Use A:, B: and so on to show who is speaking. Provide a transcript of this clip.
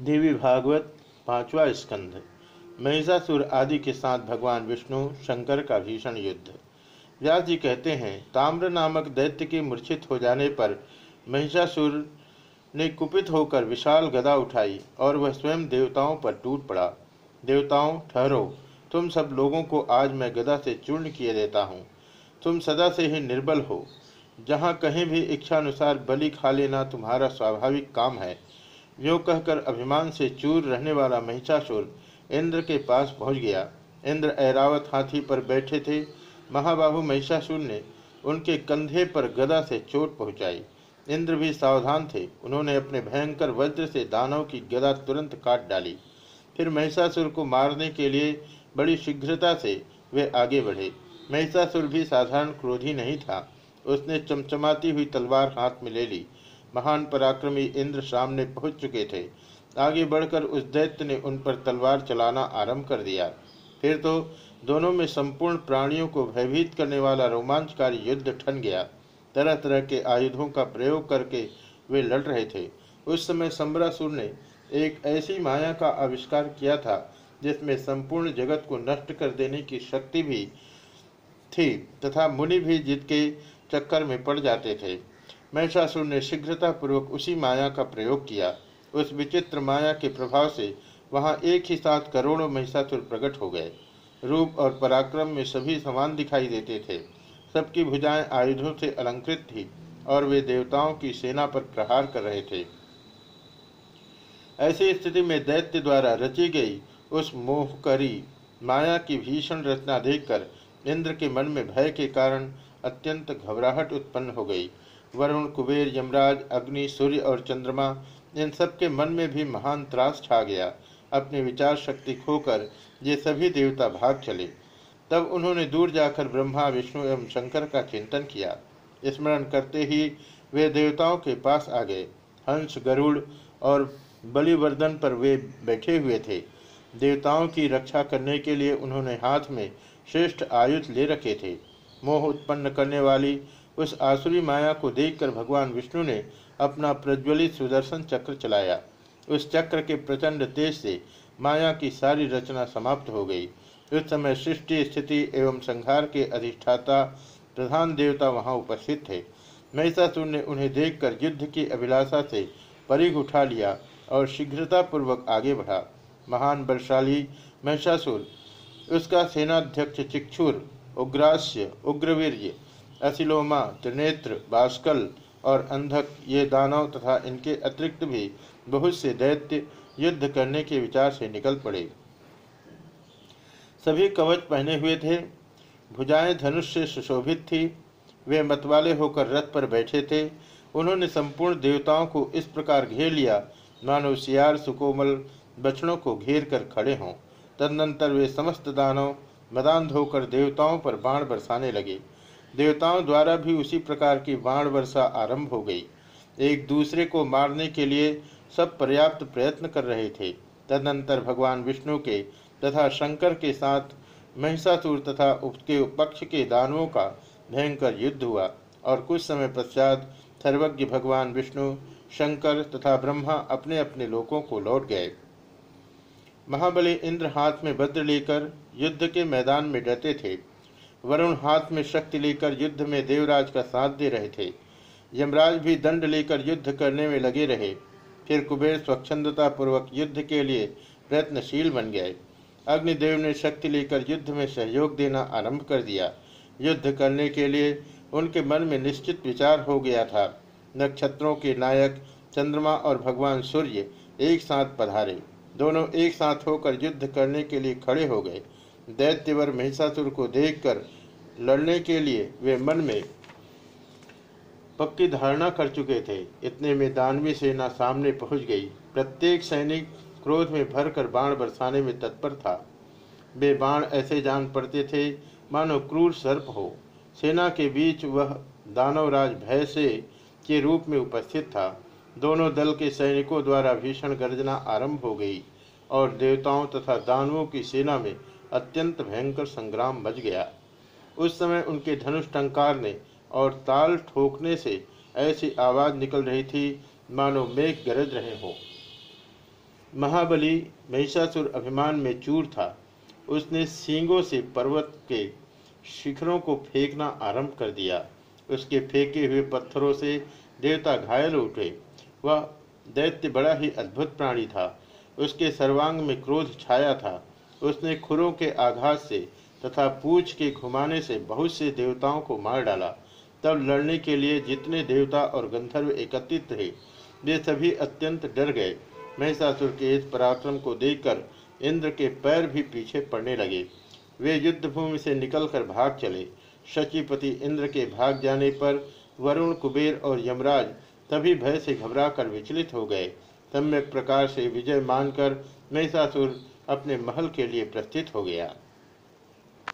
A: देवी भागवत, पांचवा स्कंध। महिषासुर आदि के साथ भगवान विष्णु शंकर का भीषण युद्ध। व्यास जी कहते हैं, ताम्र नामक दैत्य के मूर्छित हो जाने पर महिषासुर ने कुपित होकर विशाल गदा उठाई और वह स्वयं देवताओं पर टूट पड़ा। देवताओं, ठहरो। तुम सब लोगों को आज मैं गदा से चूर्ण किए देता हूँ। तुम सदा से ही निर्बल हो। जहाँ कहीं भी इच्छानुसार बलि खा लेना तुम्हारा स्वाभाविक काम है। यो कहकर अभिमान से चूर रहने वाला महिषासुर इंद्र के पास पहुँच गया। इंद्र ऐरावत हाथी पर बैठे थे। महाबाहु महिषासुर ने उनके कंधे पर गदा से चोट पहुंचाई। इंद्र भी सावधान थे। उन्होंने अपने भयंकर वज्र से दानव की गदा तुरंत काट डाली। फिर महिषासुर को मारने के लिए बड़ी शीघ्रता से वे आगे बढ़े। महिषासुर भी साधारण क्रोधी नहीं था। उसने चमचमाती हुई तलवार हाथ में ले ली। महान पराक्रमी इंद्र सामने पहुँच चुके थे। आगे बढ़कर उस दैत्य ने उन पर तलवार चलाना आरंभ कर दिया। फिर तो दोनों में संपूर्ण प्राणियों को भयभीत करने वाला रोमांचकारी युद्ध ठन गया। तरह तरह के आयुधों का प्रयोग करके वे लड़ रहे थे। उस समय सम्रासुर ने एक ऐसी माया का आविष्कार किया था, जिसमें संपूर्ण जगत को नष्ट कर देने की शक्ति भी थी तथा मुनि भी जिसके चक्कर में पड़ जाते थे। महिषासुर ने शीघ्रतापूर्वक उसी माया का प्रयोग किया। उस विचित्र माया के प्रभाव से वहाँ एक ही साथ करोड़ों महिषासुर प्रकट हो गए। रूप और पराक्रम में सभी समान दिखाई देते थे। सबकी भुजाएँ आयुधों से अलंकृत थी और वे देवताओं की सेना पर प्रहार कर रहे थे। ऐसी स्थिति में दैत्य द्वारा रची गई उस मोहकरी माया की भीषण रचना देखकर इंद्र के मन में भय के कारण अत्यंत घबराहट उत्पन्न हो गई। वरुण, कुबेर, यमराज, अग्नि, सूर्य और चंद्रमा, इन सबके मन में भी महान त्रास छा गया। अपनी विचार शक्ति खोकर ये सभी देवता भाग चले। तब उन्होंने दूर जाकर ब्रह्मा, विष्णु एवं शंकर का चिंतन किया। स्मरण करते ही वे देवताओं के पास आ गए। हंस, गरुड़ और बलिवर्धन पर वे बैठे हुए थे। देवताओं की रक्षा करने के लिए उन्होंने हाथ में श्रेष्ठ आयुध ले रखे थे। मोह उत्पन्न करने वाली उस आसुरी माया को देखकर भगवान विष्णु ने अपना प्रज्वलित सुदर्शन चक्र चलाया। उस चक्र के प्रचंड तेज से माया की सारी रचना समाप्त हो गई। उस समय सृष्टि, स्थिति एवं संहार के अधिष्ठाता, प्रधान देवता वहाँ उपस्थित थे। महिषासुर ने उन्हें देखकर युद्ध की अभिलाषा से परिघ उठा लिया और शीघ्रतापूर्वक आगे बढ़ा। महान, बलशाली महिषासुर, उसका सेनाध्यक्ष चिक्षुर, उग्रास्य, उग्रवीर्य असिलोमा त्रिनेत्र, बास्कल और अंधक, ये दानव तथा इनके अतिरिक्त भी बहुत से दैत्य युद्ध करने के विचार से निकल पड़े। सभी कवच पहने हुए थे। भुजाएँ धनुष से सुशोभित थी। वे मतवाले होकर रथ पर बैठे थे। उन्होंने संपूर्ण देवताओं को इस प्रकार घेर लिया। मानो सियार, सुकोमल बछड़ों को घेर कर खड़े हों। तदनंतर वे समस्त दानव मदान धोकर देवताओं पर बाण बरसाने लगे। देवताओं द्वारा भी उसी प्रकार की बाण वर्षा आरंभ हो गई। एक दूसरे को मारने के लिए सब पर्याप्त प्रयत्न कर रहे थे। तदनंतर भगवान विष्णु के तथा शंकर के साथ महिषासुर तथा उसके पक्ष के दानवों का भयंकर युद्ध हुआ और कुछ समय पश्चात सर्वज्ञ भगवान विष्णु, शंकर तथा ब्रह्मा अपने अपने लोकों को लौट गए। महाबली इंद्र हाथ में वज्र लेकर युद्ध के मैदान में डटे थे। वरुण हाथ में शक्ति लेकर युद्ध में देवराज का साथ दे रहे थे। यमराज भी दंड लेकर युद्ध करने में लगे रहे। फिर कुबेर स्वच्छंदता पूर्वक युद्ध के लिए प्रयत्नशील बन गए। अग्निदेव ने शक्ति लेकर युद्ध में सहयोग देना आरंभ कर दिया। युद्ध करने के लिए उनके मन में निश्चित विचार हो गया था। नक्षत्रों के नायक, चंद्रमा और भगवान सूर्य एक साथ पधारे। दोनों एक साथ होकर युद्ध करने के लिए खड़े हो गए। दैत्यवर महिषासुर को देखकर लड़ने के लिए वे मन में पक्की धारणा कर चुके थे। इतने में दानवी सेना सामने पहुँच गई। प्रत्येक सैनिक क्रोध में भरकर बाण बरसाने में तत्पर था। वे बाण ऐसे जान पड़ते थे, मानो क्रूर सर्प हो। सेना के बीच वह दानवराज भय से के रूप में उपस्थित था। दोनों दल के सैनिकों द्वारा भीषण गर्जना आरंभ हो गई और देवताओं तथा दानवों की सेना में अत्यंत भयंकर संग्राम बच गया। उस समय उनके धनुष टंकार ने और ताल ठोकने से ऐसी आवाज़ निकल रही थी, मानो मेघ गरज रहे हो। महाबली महिषासुर अभिमान में चूर था। उसने सींगों से पर्वत के शिखरों को फेंकना आरंभ कर दिया। उसके फेंके हुए पत्थरों से देवता घायल उठे। वह दैत्य बड़ा ही अद्भुत प्राणी था। उसके सर्वांग में क्रोध छाया था। उसने खुरों के आघात से तथा पूछ के घुमाने से बहुत से देवताओं को मार डाला। तब लड़ने के लिए जितने देवता और गंधर्व एकत्रित थे, वे सभी अत्यंत डर गए। महिषासुर के इस पराक्रम को देखकर इंद्र के पैर भी पीछे पड़ने लगे। वे युद्धभूमि से निकलकर भाग चले। शचिपति इंद्र के भाग जाने पर वरुण, कुबेर और यमराज तभी भय से घबराकर विचलित हो गए। सम्यक प्रकार से विजय मानकर महिषासुर अपने महल के लिए प्रस्थित हो गया।